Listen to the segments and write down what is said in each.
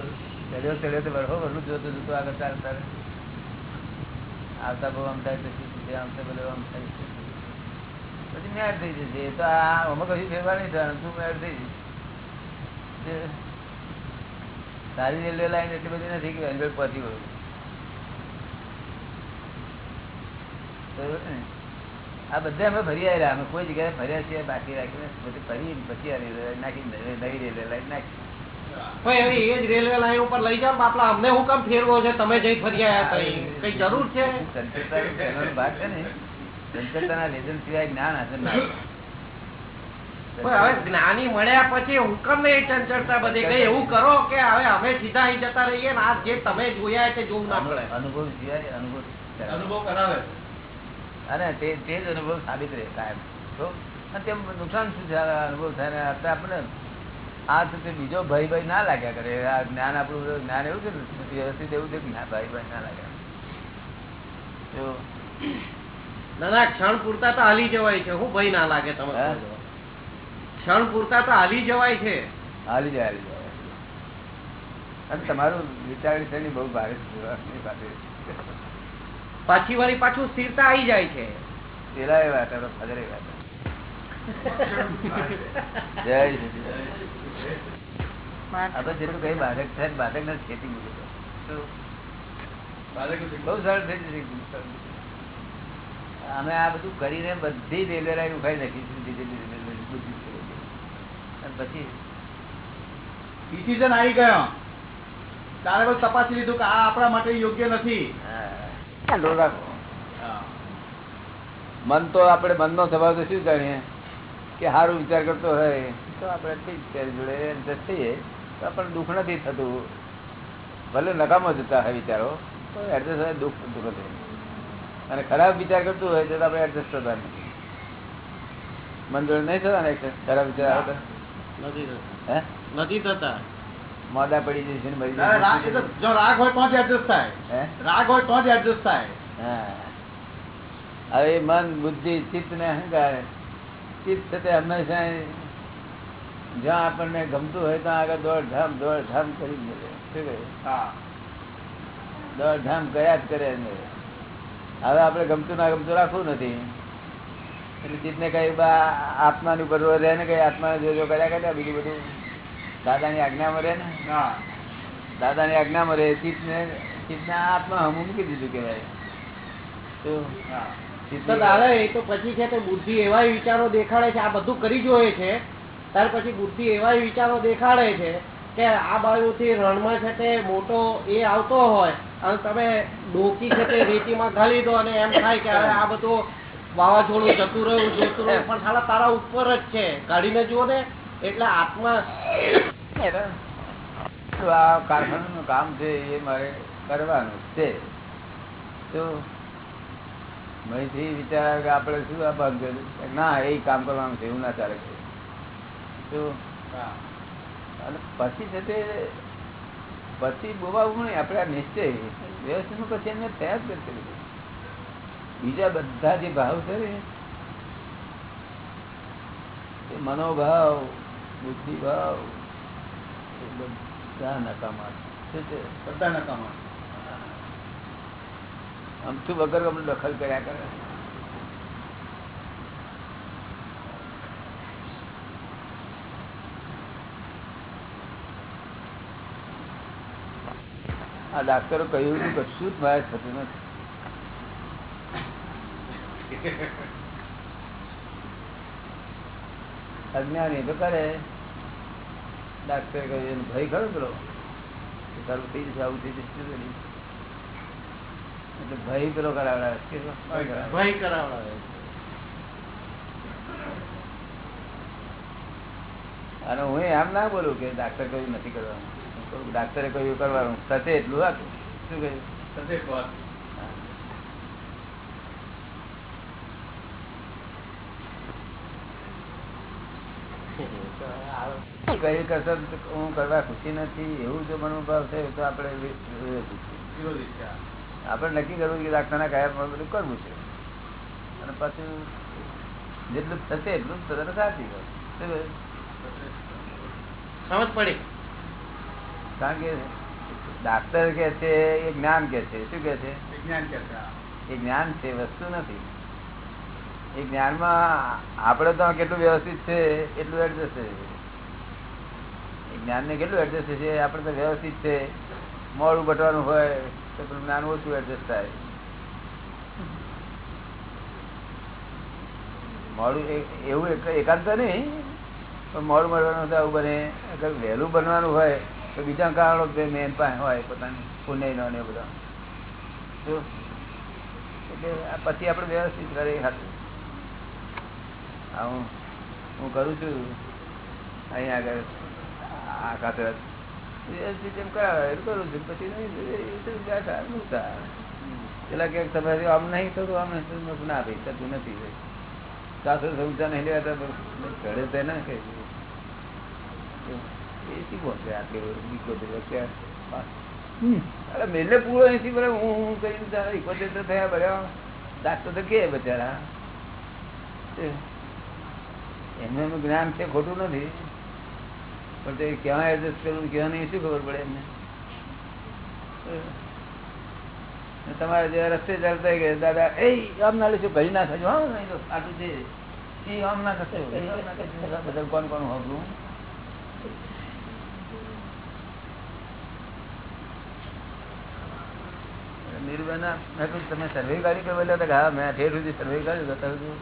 પછી પછી સારી રેલવે લાઈન એટલી બધી નથી કે હંડ્રેડ પહોંચી ગયું? આ બધા અમે ફરી આવ્યા અમે કોઈ જગ્યાએ ફર્યા છીએ, બાકી રાખીને બધી ફરી, પછી આ રેલવે લાઈન નાખી નવી રેલવે લાઈન નાખી ભાઈ એ જ રેલવે લાઈન ઉપર લઈ જાઓ બાપલા અમને હું કામ ફેરવો છે? તમે જઈ ફરી આયા કઈ કઈ જરૂર છે? ભાગ છે ને સંચિતતાના લેજન સિવાય જ્ઞાન હાજર હવે મળ્યા પછી હુકમ ને ચંચળતા બધી? કઈ એવું કરો કે હવે અમે સીધા અહીં જતા રહીએ ને આ જે તમે જોયા તે જોવું ના પડે. અનુભવ સિવાય અનુભવ કરાવે. અનુભવ કરાવે. અને તે જ અનુભવ સાબિત રહે કાયમ. તો અને તેમ નુકસાન શું છે? અનુભવ થાય આપણે આ છે બીજો ભય ભય ના લાગ્યા કરે. આ જ્ઞાન આપણું જ્ઞાન એવું છે ને વ્યવસ્થિત એવું છે ભય ભય ના લાગ્યા. તો ના ના ક્ષણ પૂરતા તો હાલી જવાય છે. હું ભય ના લાગે તમે હા? કહો છો. ક્ષણ પૂરતા તો હાલી જવાય છે. હાલી જાય હાલી જવાય અને તમારું વિચાર વિચારની બહુ ભારે છે પાછી વાળી પાછું સ્થિરતા આવી જાય છે. પેલા એ વાત ફજર વાત. જય સચિદાનંદ. આપણે જેટલું કઈ બાધક થાય બાધક નથી ખેતી મૂકી બહુ સરળ થઈ અમે આ બધું કરીને બધી રેલવે લાઈન ઉખાડી નાખી પછી ડિસિઝન આવી ગયો. તારે બસ તપાસી લીધું કે આ આપણા માટે યોગ્ય નથી. મન તો આપણે મનનો સ્વભાવ તો શું જાણીએ? કે સારું વિચાર કરતો હોય. તો આપણે ઠીક જોડે જઈએ તો આપણને દુઃખ નથી થતું. ભલે નકામો જતા હોય વિચારો તો એડજસ્ટ હોય દુઃખ થતું નથી અને ખરાબ વિચાર કરતું હોય તો આપણે એડજસ્ટ થતા નથી. મન જોડે નહીં થતા ને ખરાબ વિચાર આવતા નથી થતા. હે? નથી થતા. મોડા પડી જશે ને મરી જો રાગ હોય તો જ એડજસ્ટ થાય. રાગ હોય તો જ એડજસ્ટ થાય. હા. હવે મન બુદ્ધિ ચિત્ત ને અહંકાર ચિત્ત છે તે હંમેશા જ્યાં આપણને ગમતું હોય ત્યાં આગળ દોડધામ દોડધામ કરી જ મળે. શું હા. દોડધામ કર્યા જ કરે ને હવે આપણે ગમતું ના ગમતું રાખવું નથી. એટલે ચિત્તને કઈ બા આત્માની ઉપર રહે ને કઈ આત્મા જો જો કર્યા કર્યા બીજું બધું દાદાની આજ્ઞામાં રહે ને. હા. દાદાની આજ્ઞામાં રહે ચિત્તને ચિત્તના આત્મા હમું મૂકી દીધું કહેવાય. તો હા. ચિત્ત તો દાદા એ તો પછી છે તે બુદ્ધિ એવા વિચારો દેખાડે છે આ બધું કરી જોઈએ છે. ત્યાર પછી બુદ્ધિ એવા વિચારો દેખાડે છે કે આ બાજુથી રણમાં છે તે મોટો એ આવતો હોય અને તમે ડોકી છે તે રેતીમાં ઘાલી દો અને એમ થાય કે હવે આ બધું વાવાઝોડું જતું રહ્યું જતું રહ્યું પણ સાલા તારા ઉપર જ છે. કાઢીને જુઓ ને એટલે આત્મા આ કારખાનાનું કામ છે એ મારે કરવાનું છે. તો અહીંથી વિચાર આપણે શું આ બંધ ના એ કામ કરવાનું છે એવું ના ચાલે. છે અને પછી છે તે પછી બોવાવું નહીં આપણે આ નિશ્ચય વ્યવસ્થિત પછી એમને થયા જ કરશે બીજા બધા જે ભાવ છે ને એ મનોભાવ બુદ્ધિ ભાવ એ બધા નકામા બધા નકામા અમથું વગર આપણે દખલ કર્યા કરે? આ ડાક્ટરો કહ્યું કશું જ મારે થતું નથી. અજ્ઞાની તો કરે. ડાક્ટરે કહ્યું એનો ભય ખરો પેલો. તારું થઈ જશે આવું થઈ જશે એટલે ભય પેલો કરાવડાવે ભય કરાવડાવે. અને હું એમ ના બોલું કે ડાક્ટર કહ્યું નથી કરવાનું. ડાક્ટરે કહ્યું કરવાનું. સાથે એટલું હતું શું કહ્યું? કઈ કસર હું કરવા ખુશી નથી એવું જો મનોભાવ ભાવશે તો આપણે. આપણે નક્કી કરવું કે ડાક્ટરના કયા પણ બધું કરવું છે. અને પાછું જેટલું થશે એટલું તરત સાચી. સમજ પડી? કારણ કે ડાક્ટર કે છે એ જ્ઞાન કે છે શું કે છે. એ જ્ઞાન છે વસ્તુ નથી. એ જ્ઞાનમાં આપણે તો કેટલું વ્યવસ્થિત છે એટલું એડજસ્ટ છે જ્ઞાનને કેટલું એડજસ્ટ છે આપણે તો વ્યવસ્થિત છે. મોડું બટવાનું હોય તો પેલું જ્ઞાન ઓછું એડજસ્ટ થાય. મોડું એવું એક- એકાંત નહીં પણ મોડું મળવાનું આવું બને. વહેલું બનવાનું હોય તો બીજા કારણો બે મેન પાસે હોય, પોતાની પુણ્યનો ને બધા. એટલે પછી આપણે વ્યવસ્થિત કરી હતું હા, હું કરું છું. અહીંયા આગળ, આ કાતરત વ્યવસ્થિત એમ કરાવે એટલું કરું છું. પછી નહીં પેલા ક્યાંક તમારે આમ નહીં થતું, આમ નહીં ના ભાઈ, થતું નથી સાસુ સમજા નહીં લેવા ઘરે તો ના કે આટલી અરે મેલે પૂરો એસી બરાબર હું હું કરીને તારા ઇકોતેર થયા બરાબર ડાક્ટર તો કે બચારા. એમનું જ્ઞાન છે ખોટું નથી. પણ તે ક્યાં એડજસ્ટ કરવું ક્યાં નહીં શું ખબર પડે એમને? તમારે જે રસ્તે ચાલતા કે દાદા એ આમ ના લેશું ઘડી ના થજો હા નહીં તો આટલું છે. એ આમ ના થશે કોણ કોણ હોબલું નિર્ભયના મેં કહ્યું તમે સર્વે હતા? હા મેં ઠેર સુધી સર્વે કાઢ્યું બતાવ્યું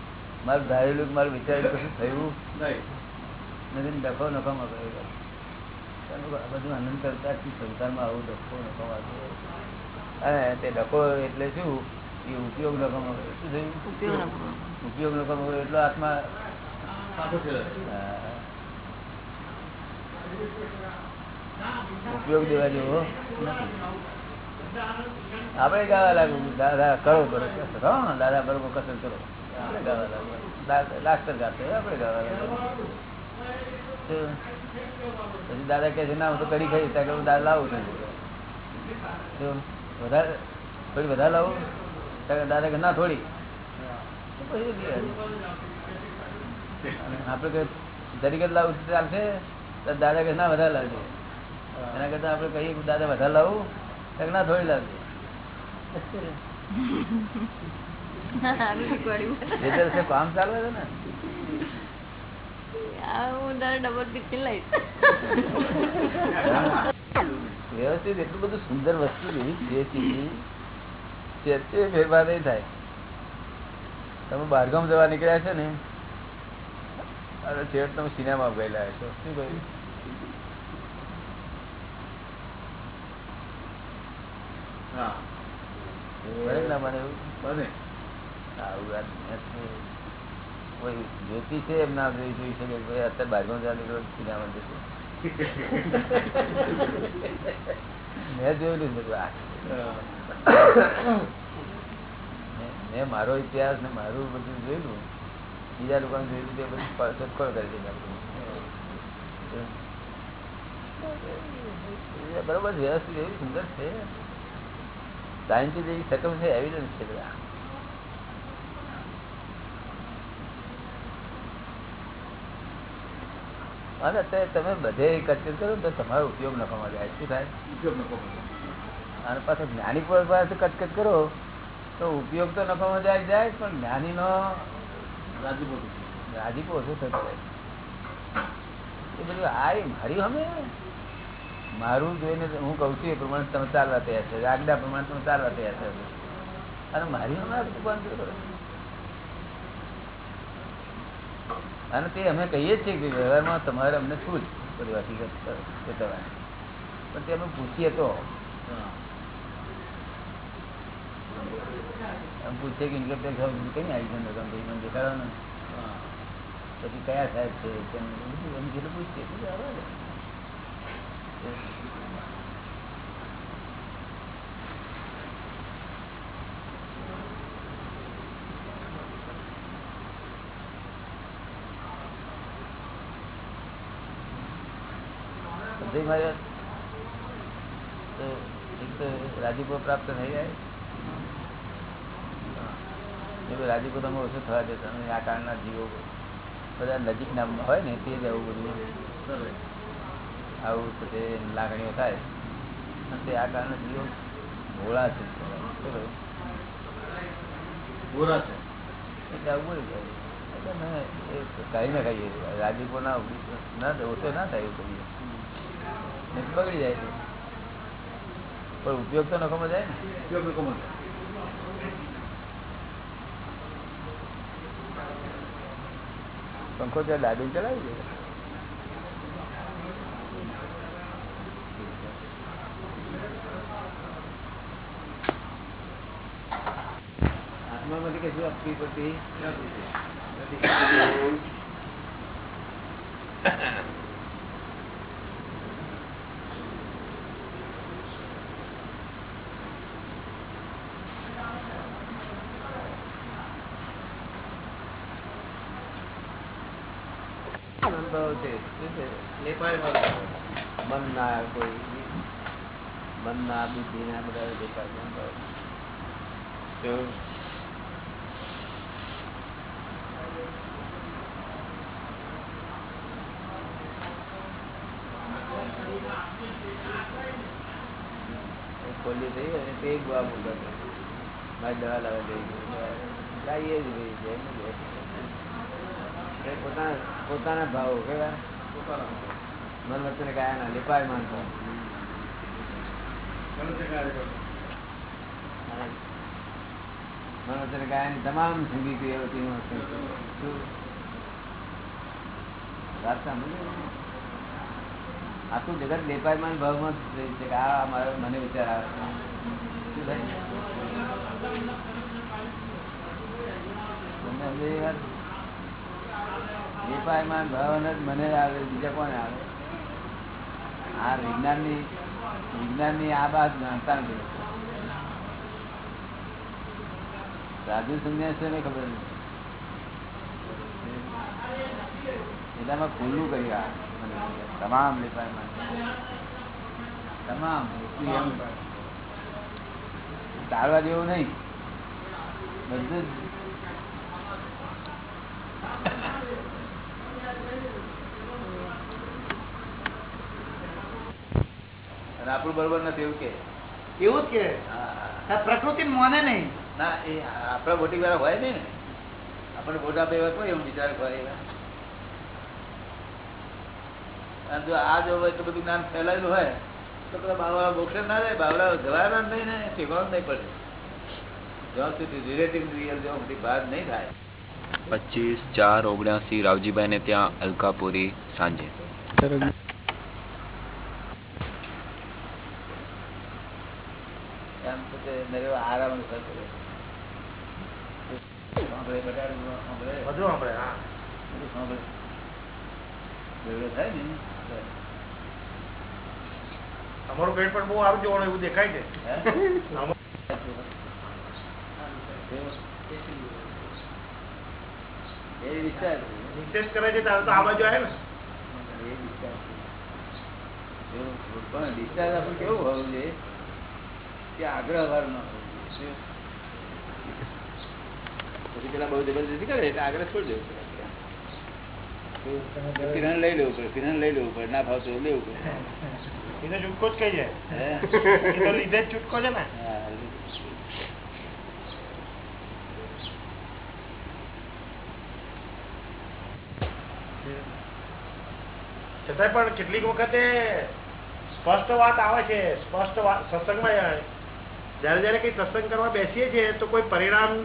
મારું ધારેલું મારું વિચારેલું કશું થયું? નથી ડખો નફામાં ગયો બધું આનંદ કરતા સંસારમાં આવું ડખો નફામાં અને તે ડખો એટલે શું? એ ઉપયોગ નફામાં ગયો. શું થયું? ઉપયોગ નફામાં ગયો. એટલો આત્મા. ઉપયોગ દેવા જેવો નથી. આપણે ગાવા લાગુ. દાદા કરો કરો દાદા બરોબર કસર કરો. ગાવા લાગુ. લાસ્ટર ગાતો આપણે ગાવા લાગુ. દાદા કે છે, ના તો કડી ખાઈ ત્યાં હું દાદા લાવું છું. વધારે, થોડી વધારે લાવું. દાદા કે ના, થોડી. આપડે તરીકે લાવું ચાલશે. દાદા કે ના, વધારે લાવજો. એના કરતા આપણે કહીએ દાદા, વધારે લાવું. તો થોડી લાવજો કામ ચાલુ છે ને? વ્યવસ્થિત એટલું બધું સુંદર વસ્તુ એવી છે તે ફેરફાર નહીં થાય. તમે બહારગામ જવા નીકળ્યા છે ને અરે છેવટ તમે સિનેમા ગયેલા છો શું કહ્યું હા બને ના મને એવું બને આવું વાત નથી. કોઈ જ્યોતિ છે એમ ના જોઈ જોઈ શકે ભાઈ અત્યારે બહારગામ જવા નીકળ્યો સિનેમા જશે મેં જોયેલું બધું. મેં- મારો ઇતિહાસ ને મારું બધું જોયેલું. બીજા લોકોને જોયેલું તે બધું શોધખોળ કરી દીધા બરોબર વ્યવસ્થિત એવી સુંદર છે. સાયન્ટિફિક સકમ છે એવિડન્સ છે બધા. અને અત્યારે તમે બધે કચકચ કરો તો તમારો ઉપયોગ નફામાં જાય શું થાય? ઉપયોગ અને પાછો જ્ઞાની પર પાસે કચકચ કરો તો ઉપયોગ તો નફામાં જાય જાય પણ જ્ઞાનીનો રાજી બોલું રાજીપો ઓછો થતો જાય. એ બધું આ મારી અમે મારું જોઈને હું કહું છું એ પ્રમાણે તમે ચાલવા તૈયાર છે આજ્ઞા પ્રમાણે તમે ચાલવા તૈયાર છે અને મારી કરો અને તે અમે કહીએ છીએ કે વ્યવહારમાં તમારે અમને શું જ બધું હકીકત બતાવવાની પણ તે અમે પૂછીએ તો. અમે પૂછીએ કે ઇન્કમ ટેક્સ કઈ આવી છે રકમ ભાઈ મને દેખાડો ને હા. પછી કયા સાહેબ છે? તેમ બધું જેટલું પૂછીએ બધું આવે તો રાજીપો પ્રાપ્ત થઈ જાય એ બધું રાજીપો તમે ઓછો થવા દેતા આ કાળના જીવો બધા નજીકના હોય ને, તે જ આવું બધું. આવું પછી લાગણીઓ થાય અને તે આ કારણે જીવો ભોળા છે? ગોરા છે એટલે આવું બોલી જાય એટલે મેં એ કહી ના કહીએ રાજીપો ના ના ઓછો ના થાય એવું કહીએ બગડી જાય છે. પણ ઉપયોગ તો નખમો જાય ને ઉપયોગ લોકો મળે. પંખો ત્યાં દાદી ચલાવી દે કશું આપવી પડતી શું મન ના કોઈ. મન ના બુદ્ધિ ના બધા દેખાય અનુભવ. તો એ ખોલી થઈ હોય ને તે ગોવા બોલતો મારી દવા લાવવા જઈ. લાવીએ જ ભાઈ, પોતાના પોતાના ભાવો કેવા? મન વચન કાયા ના લીપાય માનતો મન તમામ સંગી ક્રિયાઓથી શું વાત સાંભળી આખું જગત લેપાયમાન ભાવમાં છે કે આ મારો મને વિચાર આવે વાત? લેપાયમાન ભાવન જ મને આવે, બીજા કોને આવે આ વિજ્ઞાનની વિજ્ઞાનની આ બાદ જાણતા નથી. સાધુ સંન્યાસીઓને ખબર નથી એનામાં ખુલ્લું કરી આ તમામ લેપાયમાન તમામ એમ ટાળવા જેવું નહીં. બધું આપણું બરોબર નથી એવું કે. એવું જ કે? પ્રકૃતિ મોને નહીં. ના એ આપડા મોટી વાળા હોય નહીં ને. આપણે મોટા એવા કોઈ એમ વિચાર હોય અને જો આ જો હોય તો બધું જ્ઞાન ફેલાયેલું હોય તો પેલા બાવળા બોક્સે ના જાય બાવળા જવાના નહીં ને ઠેકાણું નહીં પડે. જ્યાં સુધી રિલેટિવ રિયલ જો બધી વાત નહીં થાય. પચીસ ચાર ઓગણસી રાવજીભાઈને ત્યાં અલકાપુરી સાંજે. બધું આપણે હા. બધું સાંભળે. થાય ને? તો, અમારું પેટ પણ બહુ સારું જોવાનું એવું દેખાય છે હે? એ કરે છે ત્યારે તો આ બાજુ આવે ને એ વિચાર એવું પણ discharge આપણું કેવું હોવું જોઈએ કે આગ્રહ વાર ન હોવું જોઈએ. પછી પેલા બહુ જબરદસ્તી કરે એટલે આગ્રહ છોડી દેવું પડે કિરણ લઈ લેવું પડે કિરણ લઈ લેવું પડે ના ભાવતું લેવું પડે તો છૂટકો જ કહી છે તો લીધે જ છૂટકો છે ને છતાંય પણ કેટલીક વખતે સ્પષ્ટ વાત આવે છે સ્પષ્ટ વાત સત્સંગમાં જયારે જયારે કઈ સત્સંગ કરવા બેસીએ છીએ તો કોઈ પરિણામ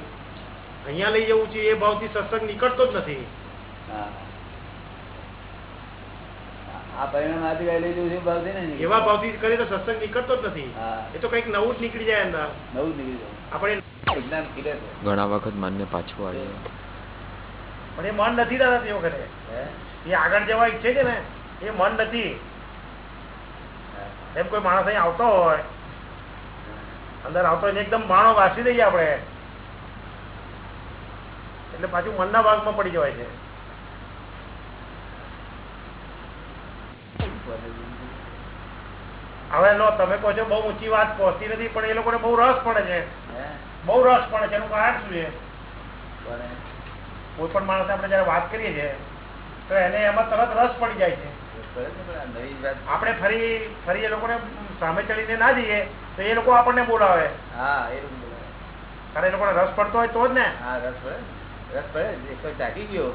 અહીંયા લઈ જવું છે એ ભાવથી સત્સંગ નીકળતો જ નથી હા. આ પરિણામ આથી ગાય લઈ છે ભાવ ને એવા ભાવથી કરીએ તો સત્સંગ નીકળતો જ નથી. એ તો કંઈક નવું જ નીકળી જાય અંદર. નવું જ નીકળી જાય. આપણે વિજ્ઞાન ખીલે ઘણા વખત મનને પાછું વાળ્યું પણ એ મન નથી દાદા તે વખતે એ આગળ જવા ઈચ્છે છે ને એ મન નથી. એમ કોઈ માણસ અહીં આવતો હોય અંદર આવતો હોય ને એકદમ માણો વાસી દઈએ આપણે. એટલે પાછું મનના ભાગમાં પડી જવાય છે. હવે લો તમે કહો છો બહુ ઊંચી વાત પહોંચતી નથી પણ એ લોકોને બહુ રસ પડે છે. બહુ રસ પડે છે એનું કારણ શું છે? કોઈ પણ માણસ આપણે જયારે વાત કરીએ છીએ તો એને એમાં તરત રસ પડી જાય છે. આ આપણે ફરી ફરી એ લોકોને સામે ચડીને ના જઈએ તો એ લોકો આપણને બોલાવે. હા એ. કારણ એ લોકોને રસ પડતો હોય તો જ ને. હા રસ પડે રસ પડે એક વાર ચાકી ગયો.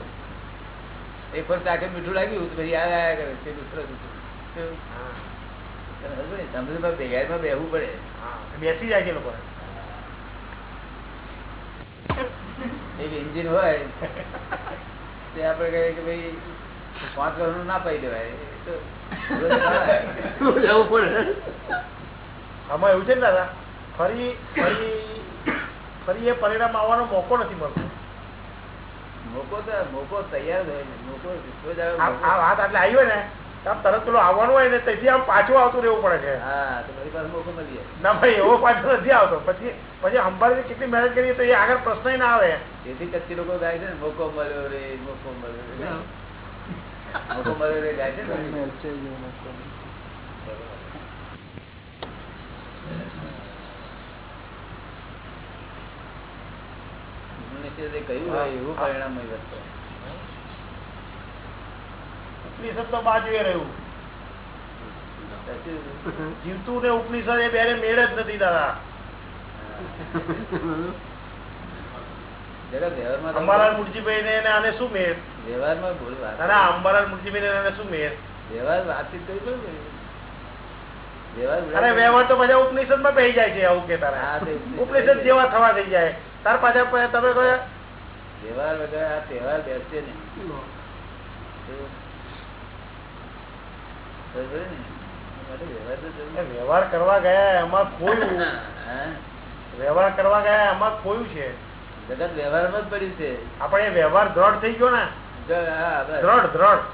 એક વાર ચાખે મીઠું લાગ્યું તો પછી આવ્યા કરે પેલું સરસ બેસવું પડે બેસી જાય છે એ લોકોને. એક એન્જિન હોય તે આપણે કહીએ કે ભાઈ પાંચ વર્ષ ના પાઈ દેવાય. જવું પડે. આમાં એવું છે ને દાદા ફરી ફરી ફરી એ પરિણામ આવવાનો મોકો નથી મળતો. મોકો તો મોકો તૈયાર જ હોય ને. મોકો. આ વાત આટલે આવી હોય ને તરત પેલું આવવાનું હોય ને તેથી આમ પાછું આવતું રહેવું પડે છે. હા તો મારી પાસે મોકો મળી જાય. ના ભાઈ એવો પાછો નથી આવતો. પછી પછી અંબાજી કેટલી મહેનત કરીએ તો એ આગળ પ્રશ્ન ના આવે. તેથી કચ્છી લોકો ગાય છે ને મોકો મળ્યો રે મોકો મળ્યો રે. મોકો મળ્યો રે ગાય છે કહ્યું હોય એવું પરિણામ હોય વસ્તુ. ઉપનિષદ તો બાજુએ રહ્યું. જીવતું ને ઉપનિષદ એ બેને મેળ જ નથી દાદા. જરા વ્યવહારમાં તો- અંબાલાલ મુરજીભાઈ ને આને શું મેળ? વ્યવહારમાં ભૂલ વાત. અને આ અંબાલાલ મુરજીભાઈ ને શું મેળ? વ્યવહાર વાતચીત કરી પડે અરે વ્યવહાર તો બધા ઉપનિષદમાં બેસી જાય છે આવું કે તારા ઉપનિષદ જેવા થવા થઈ જાય. તાર પાછા તમે કહો વ્યવહાર વગર આ તહેવાર બેસશે નહીં. ને? વ્યવહાર કરવા ગયા એમાં ખોયું વ્યવહાર કરવા ગયા એમાં ખોયું છે? જગત વ્યવહારમાં જ પડ્યું છે. આપણે વ્યવહાર દ્રઢ થઈ ગયો ને. દ્રઢ દ્રઢ.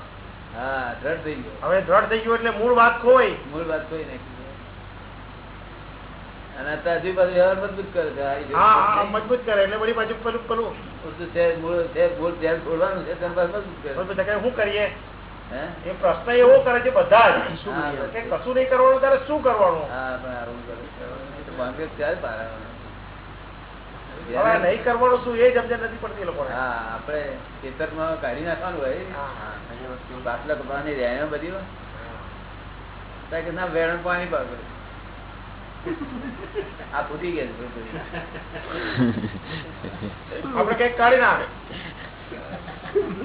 હા દ્રઢ થઈ ગયો. હવે દ્રઢ થઈ ગયો એટલે મૂળ વાત ખોઈ મૂળ વાત કોઈ નાખી અને અત્યારે હજુ પાછું વ્યવહાર મજબૂત કરે છે. હા મજબૂત કરે એટલે બધી બાજુ પેલું પેલું. છે મૂળ છે મૂળ ધ્યાન છોડવાનું છે મજબૂત કરે શું કરીએ? એ પ્રશ્ન એવો કરે છે બધા કશું નહીં કરવાનું ત્યારે શું કરવાનું? નહીં કરવાનું શું એ સમજણ નથી પડતી એ હા હા ખેતરમાં કાઢી નાખવાનું હોય. બાટલા કપડાની રેણો બધી કે ના વેણ પાણી પાક આ ફૂટી ગયા છે બધી. કંઈક કાઢી નાખે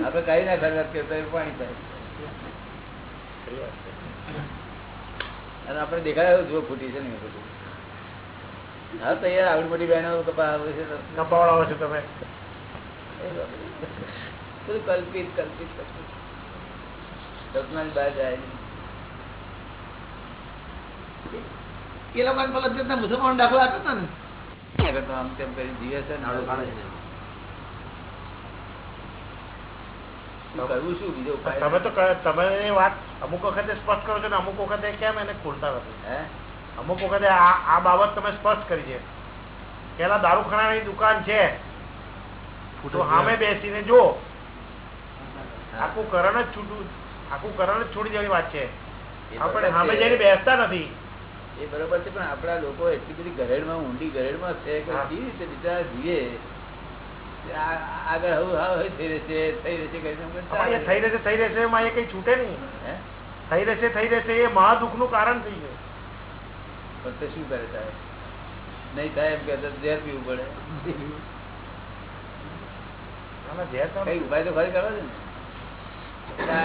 આપડે કાઢી એ પાણી પાય અને આપણે દેખાય જો ફૂટી છે ને બધું. હા તો યાર આવડી મોટી બહેનો કપા આવે છે કપાવડાવો છો તમે. બધું. કલ્પિત કલ્પિત કલ્પિત. સપના બહાર જાય નહીં. એ લોકો પેલા મુસલમાન દાખલા હતા ને. આમ તેમ કરી જીવે છે ખાડે તો કરવું શું? બીજો તમે તો તમે વાત અમુક વખતે સ્પષ્ટ કરો છો ને અમુક વખતે કેમ એને ખોલતા નથી? અમુક વખતે આ બાબત તમે સ્પષ્ટ કરી છે. પેલા દારૂખાનાની દુકાન છે. તો સામે બેસીને જો. આખું કરણ જ છૂટું આખું કરણ જ છોડી દેવાની વાત છે. આપણે સામે જઈને બેસતા નથી. એ બરોબર છે પણ આપણા લોકો એટલી બધી ગરેડમાં ઊંડી ગરેડમાં છે કે. કેવી રીતે બિચારા જીવે? આગળ હવે હવે થઈ રહેશે થઈ રહેશે કરીને એમ પણ એ થઈ રહેશે થઈ રહેશે એમાં એ કઈ છૂટે નહીં. થઈ રહેશે થઈ રહેશે એ મહાદુઃખનું કારણ થઈ ગયું. પણ તે શું કરે સાહેબ નહીં થાય એમ કે ઝેર પીવું પડે. આના ઝેર તો કઈ ઉપાય તો ખરી કરો છે ને.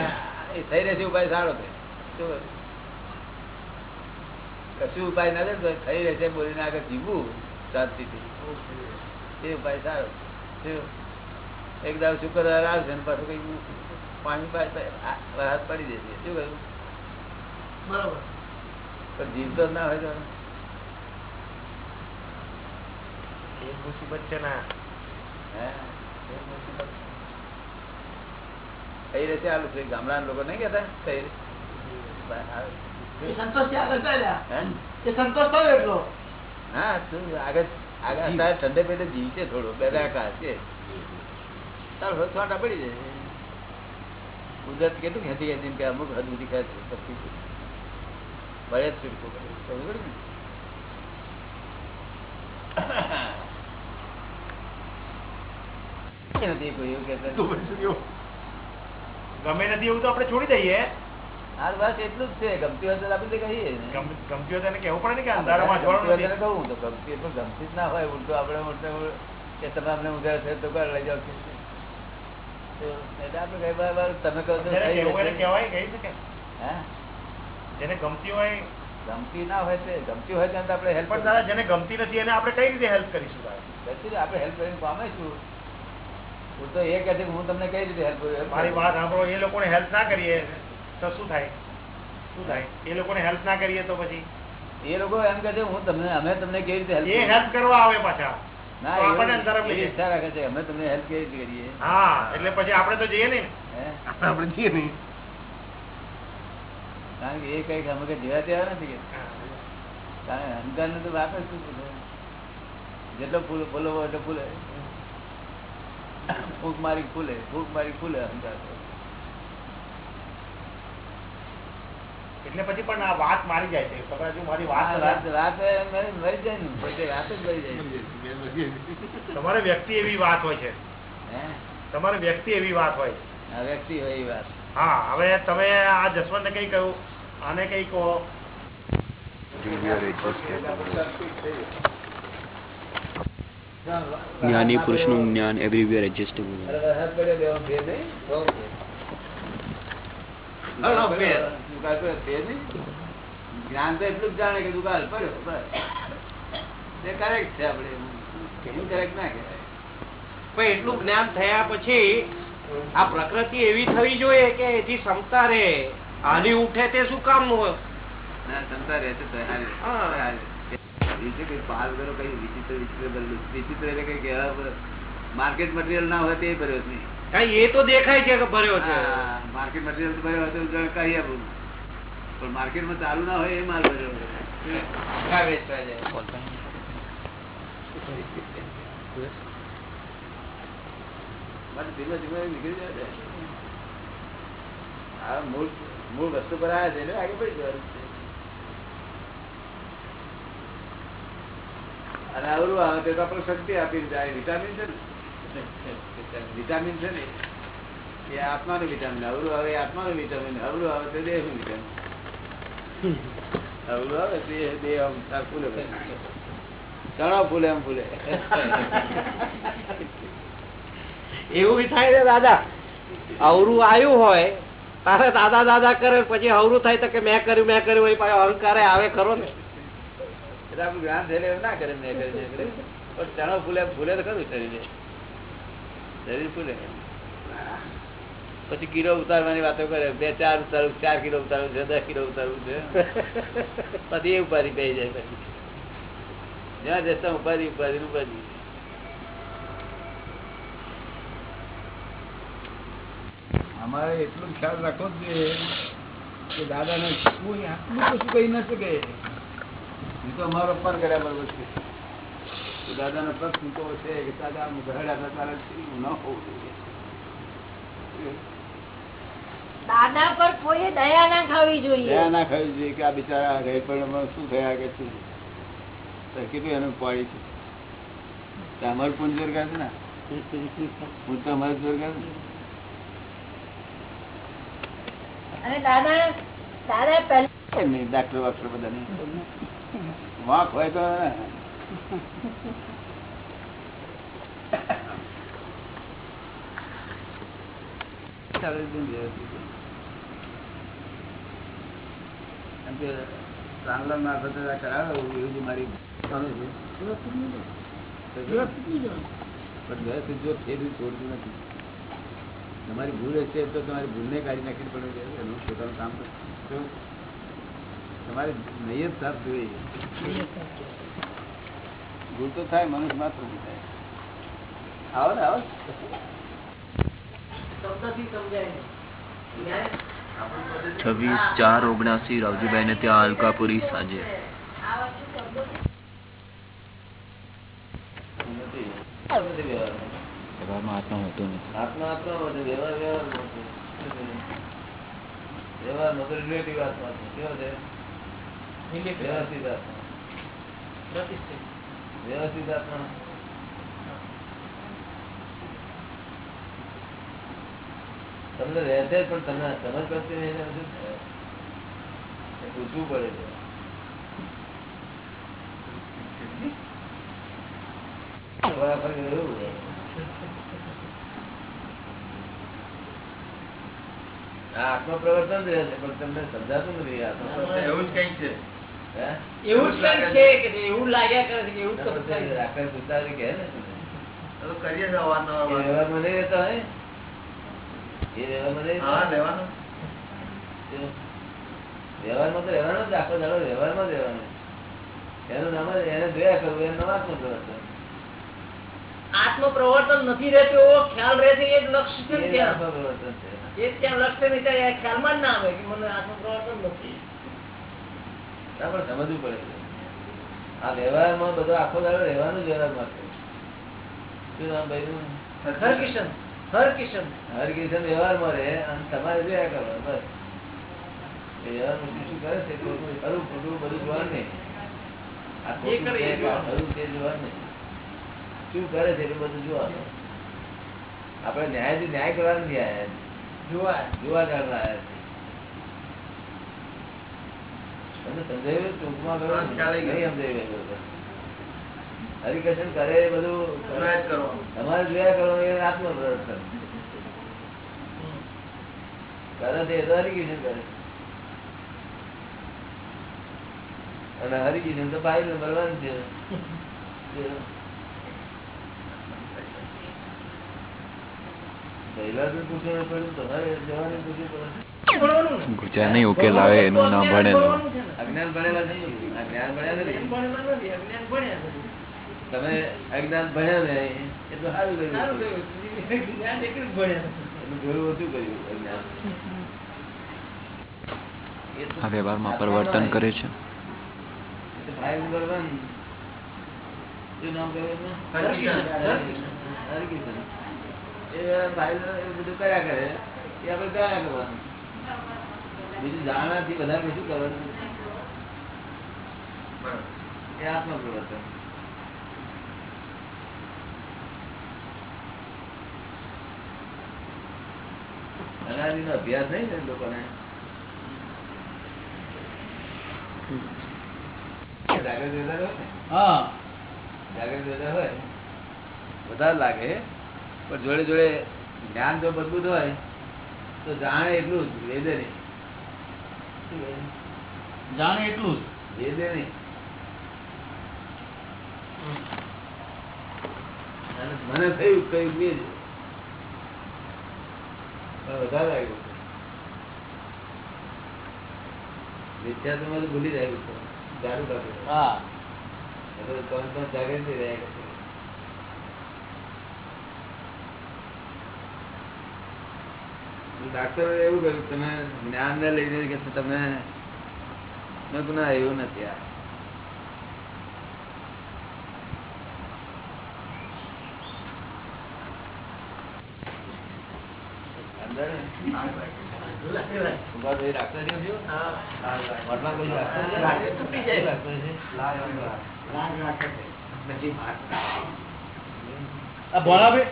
એ થઈ રહેશે ઉપાય સારો છે કશું ઉપાય ના થઈ રહેશે બોલીને આગળ જીવવું શાંતિથી. એ ઉપાય સારો શું? એક દાવ શુક્રવાર આવશે ને પાછું કઈ પાણી રાહત પડી જશે. શું કહ્યું? બરાબર. પણ જીવતો ના હોય તો. એ મુસીબત છે ને હે? થઈ આલું છે. ગામડા લોકો નહીં કેતા થઈ રહેશે. એ સંતોષથી આગળ ઠંડે પેટે જીવશે થોડો બે દાડા કાઢશે તારો છોટા પડી જાય. કુદરત કેટલું ખેંચી ખેંચી કે અમુક હદ સુધી ખેંચે ભલે જ છૂટકો કરે સમજ. ગમે નથી એવું તો આપણે છોડી દઈએ. બસ એટલું જ છે ગમતી હોય તો આપણે કહીએ ગમતી હોય તો એને પડે ને કે અંધારામાં ગમતી નથી. કહું તો ગમતી પણ ગમતી જ ના હોય ઉલટું આપણે ઉલટું કે તમે અમને ઉધાર છે તો કર લઈ જાઓ એટલે આપણે કહીએ, બરાબર, તમે કહો તો જેને થઈ કહેવું હોય એને જશે. કહેવાય, કહી શકે. હે? જેને ગમતી હોય ગમતી ના હોય તે ગમતી હોય ત્યાં આપણે હેલ્પ પણ દાદા જેને ગમતી નથી એને આપણે કઈ રીતે હેલ્પ કરીશું દાદા? આપણે હેલ્પ કરીને પામીશું હું તો એ કહે છે કે હું તમને કઈ રીતે હેલ્પ કરું મારી વાત સાંભળો એ લોકોને હેલ્પ ના કરીએ તો શું થાય? શું થાય? એ લોકોને હેલ્પ ના કરીએ તો પછી? એ લોકો એમ કહે છે હું તમને અમે તમને કેવી રીતે હેલ્પ એ હેલ્પ કરવા આવે પાછા. ના તો આપણને એવું- અંધારા એવી લઈએ. ઈચ્છા રાખે છે અમે તમને હેલ્પ કેવી રીતે કરીએ? હા એટલે પછી આપણે તો જઈએ નહીં હે? આપણે જઈએ નહીં. કારણ કે એ કંઈક અમે કઈ જેવા તેવા નથી કારણ કે અહંકાર તો વાત જ શું છે? જેટલો ફૂલ ફૂલો એટલો ફૂલે. ફૂંક મારી ફૂલે ફૂંક મારી ફૂલે અહંકાર એટલે પછી પણ આ વાત મારી જાય છે. તમે હજુ મારી વાત વાત વાત મરી મરી જાય ને પોતે વાત જ મરી જાય. તમારે વ્યક્તિ એવી વાત હોય છે. તમારે વ્યક્તિ એવી વાત હોય આ વ્યક્તિ હોય વાત. હા હવે તમે આ જસવંતને કઈ કહ્યું? આને કઈ કહો? જ્ઞાની પુરુષનું જ્ઞાન એવરીવેર એડજસ્ટેબલ દુકાળ પડ્યો તે નહીં? જ્ઞાન તો એટલું જ જાણે કે દુકાળ પડ્યો બસ. તે કરેક્ટ છે આપણે કરેક્ટ ના કહેવાય. પણ એટલું જ્ઞાન થયા પછી આ પ્રકૃતિ એવી થવી જોઈએ કે એથી ક્ષમતા રહે. હાલી ઉઠે તે શું કામ હોય? ના ક્ષમતા. બીજું કઈ પાલ કરો કઈ વિચિત્ર વિચિત્ર વિચિત્ર એટલે કઈ માર્કેટ મટીરિયલ ના હોય તે ભર્યો નહીં. કઈ એ તો દેખાય છે કે ભર્યો છે. હા, માર્કેટ મટીરિયલ ભર્યો હોય તો જણ કહી આપું. પણ માર્કેટમાં ચાલુ ના હોય એ માલ ભર્યો ધીમે ધીમે નીકળી જાય આ મૂળ મૂળ વસ્તુ પર આવ્યા છે એટલે આગળ પડી જવાનું છે. અને અવરું આવે તો આપણે શક્તિ આપીને જાય વિટામિન છે ને. વિટામિન છે ને. એ આત્માનું વિટામિન. અવરું આવે એ આત્માનું વિટામિન. અવરું આવે તો દેહનું વિટામિન. ફૂલે પછી. ચણા ફૂલે એમ ફૂલે. એવું થાય છે દાદા. અવરું આવ્યું હોય તારે દાદા દાદા કરે પછી અવરું થાય તો કે મેં કર્યું મેં કર્યું હોય પાછો અહંકારે આવે ખરો ને. એટલે આપણું જ્ઞાન થયેલું એવું ના કરે મેં કર્યું. પણ ચણો ફૂલે ફૂલે તો ખરું શરીરે. શરીર ફૂલે. પછી કિલો ઉતારવાની વાતો કરે. બે, ચાર ઉતારવું ચાર કિલો ઉતારવું છે, દસ કિલો ઉતારવું છે. પછી એ ઉપાધિ પડી જાય પછી. જ્યાં જતા ઉપાધિ ઉપાધિ ઉપાધિ. અમારે એટલું ખ્યાલ રાખવો જ જોઈએ કે દાદાને કોઈ આટલું કશું કહી ન શકે. એ તો અમારો પર કર્યા બરોબર છે. દાદા દાદાનો પ્રશ્ન તો છે કે દાદા ઘરે ઘરડા તારે ન હોવું જોઈએ. દાદા પર કોઈ દયા ના ખાવી જોઈએ. દયા ના ખાવી જોઈએ કે આ બિચારા રહે પણ શું થયા કે શું? કેટલું એનું પાડી છે. તમારું પૂન જોરગાર ને? હું તો અમારું ને? અને દાદા દાદા પહેલા નહીં ડાક્ટર વાક્ટર બધા નહીં. વાંક હોય તો ચાલે કેમ કે મારફતે કરાવે એવું જે મારી. પણ વ્યવસ્થિત જો ફેરવી છોડતું નથી. તમારી ભૂલ હશે તો તમારી ભૂલને કાઢી નાખી પડે છે એનું પોતાનું કામ તો તમારે નૈયત સાફ જોઈએ. ભૂલ તો થાય મનુષ્ય માત્ર થાય. આવો ને આવો. શબ્દથી સમજાય છવ્વીસ ચાર ઓગણાસી રાવજીભાઈને ત્યાં અલકાપુરી સાંજે આ વસ્તુ શબ્દોથી નથી. આ નથી વ્યવહારમાં. વ્યવહારમાં આત્મા હોતો નથી આત્મા આત્મા વધે, વ્યવહાર વ્યવહાર વધે. વ્યવહાર નો તો relative આત્મા છે. કેવો છે? વ્યવસ્થિત આત્મા પ્રતિષ્ઠિત. વ્યવસ્થિત આત્મા તમને રહેશે પણ તમને સમજ પડતી નહીં એટલે પૂછવું પડે છે. ખોરાક આ આત્મ પ્રવર્તન જ રહે છે પણ તમને સમજાતું નથી. આત્મ એવું જ કઈ છે. એવું જ છે કે એવું લાગ્યા કરે છે કે એવું જ ના, છે. કરીએ. વ્યવહારમાં નહીં રહેતા હોય? એ વ્યવહારમાં નહીં હા રહેતા? લેવાનું વ્યવહારમાં તો રહેવાનું જ આખો દાડો વ્યવહારમાં જ રહેવાનું એનું નામ એને જોયા કરવું એનું નામ આત્મ પ્રવર્તન. આત્મ પ્રવર્તન નથી રહેતું ખ્યાલ રહે છે એ લક્ષ્ય છે આત્મ પ્રવર્તન છે. એ ત્યાં લક્ષ્ય નહીં ત્યાં ખ્યાલમાં જ ના આવે કે મને આત્મ પ્રવર્તન નથી બરાબર સમજવું પડે છે. આ વ્યવહારમાં બધો આખો દાડો રહેવાનું જ વ્યવહારમાં છે શું નામ ભાઈ હર કિશન હર કિશન હર કિશન વ્યવહારમાં રહે અને તમારે જોયા કરો બસ. વ્યવહારમાં શું કરે છે બધું ખરું ખોટું બધું જોવાનું નહીં. ખરું જોવાનું નહીં. શું કરે છે એટલું બધું જોવાનું. આપણે ન્યાય ન્યાય કરવાનું નથી જોવાય. જોવા જાણવા આવ્યા છે. તમને સમજાયું ટૂંકમાં. નહીં સમજાયું હરિકૃષ્ણ કરે એ બધું. તમારે જોયા કરો એ આત્મ પ્રદર્શન કરે એ તો હરિકૃષ્ણ કરે અને હરિકૃષ્ણ તો ફાઇલ નંબર વન છે તો. ગુજરાતની ઉકેલ આવે એનું ના ભણેલું. અજ્ઞાન ભણેલા છે અજ્ઞાન ભણ્યા નથી નથી, અજ્ઞાન ભણ્યા નથી. તમે અજ્ઞાન ભણ્યા ને એ તો સારું કર્યું. થયું. જ્ઞાન એટલું ભણ્યા. જોયું ઓછું કર્યું અજ્ઞાન આ વ્યવહારમાં પરિવર્તન કરે છે. એ તો નંબર વન શું નામ કહ્યું. એ ભાઈ બધું કર્યા કરે. એ આપણે કર્યા કરવાનું? બીજું જાણવાથી વધારે કશું કરવાનું. એ આત્મ પ્રવર્તન નો અભ્યાસ નહીં ને લોકોને? વધારે લાગે પણ જોડે જોડે જ્ઞાન જો મજબૂત હોય તો જાણે એટલું જ વેદે નહીં. જાણે એટલું જ. વેદે નહીં. મને થયું કયું. પણ વધારે આવ્યું તો ભૂલી જાય છે. હા. ત્રણ ત્રણ જાગૃતિ રહ્યા કરે. ડાક્ટર એવું કહ્યું તમે જ્ઞાન ને લઈને કે છે તમે મેં ના એવું નથી આ અંદર ઊભા થઈ ડાક્ટર જેવું થયું? વડમાં કોઈ ડાક્ટર છે? લાગે તૂટી જાય. ડાક્ટર છે? આ ભોળા બી-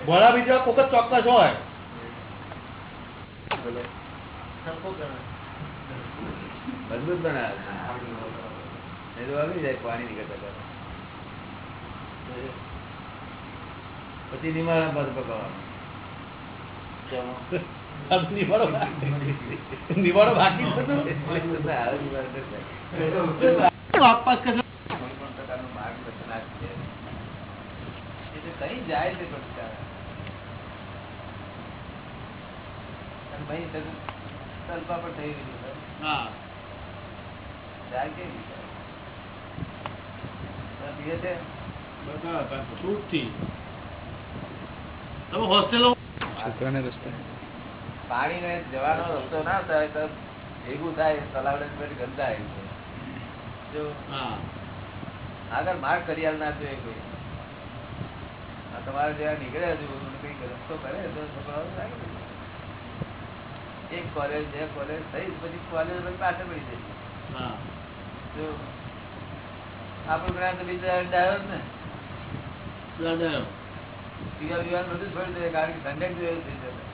ભોળા જેવા કોક ચોક્કસ હોય. મજબૂત બનાવે આવી જાય પાણી નીકળતા પછી નિમાણા પર પકડવાનું. આ નિવાડો નિવાડો બાકી. વાપસ. કોઈ જાય છે ભાઈ તલપા પર થઈ ગયું હા જાય કે પીએ છે બધા છૂટથી. તમે હોસ્ટેલો છોકરાને રસ્તે પાણી ને જવાનો રસ્તો ના થાય તો ભેગું થાય તલાવડે પેટ ગંદા છે. જો આગળ માર્ગ કરિયાલ ના જોઈએ કોઈ. આ તમારે જ્યાં નીકળ્યા છો કંઈક રસ્તો કરે તો એક કોલેજ બે કોલેજ થઈ પછી કોલેજ પછી પાછળ પડી જશે હા. જો આપણું જ્ઞાન તો બીજા ડાયો ને. દાદા પીવા પીવાનું બધું છોડી દે કારણ કે ઠંડક જોયું થઈ જશે.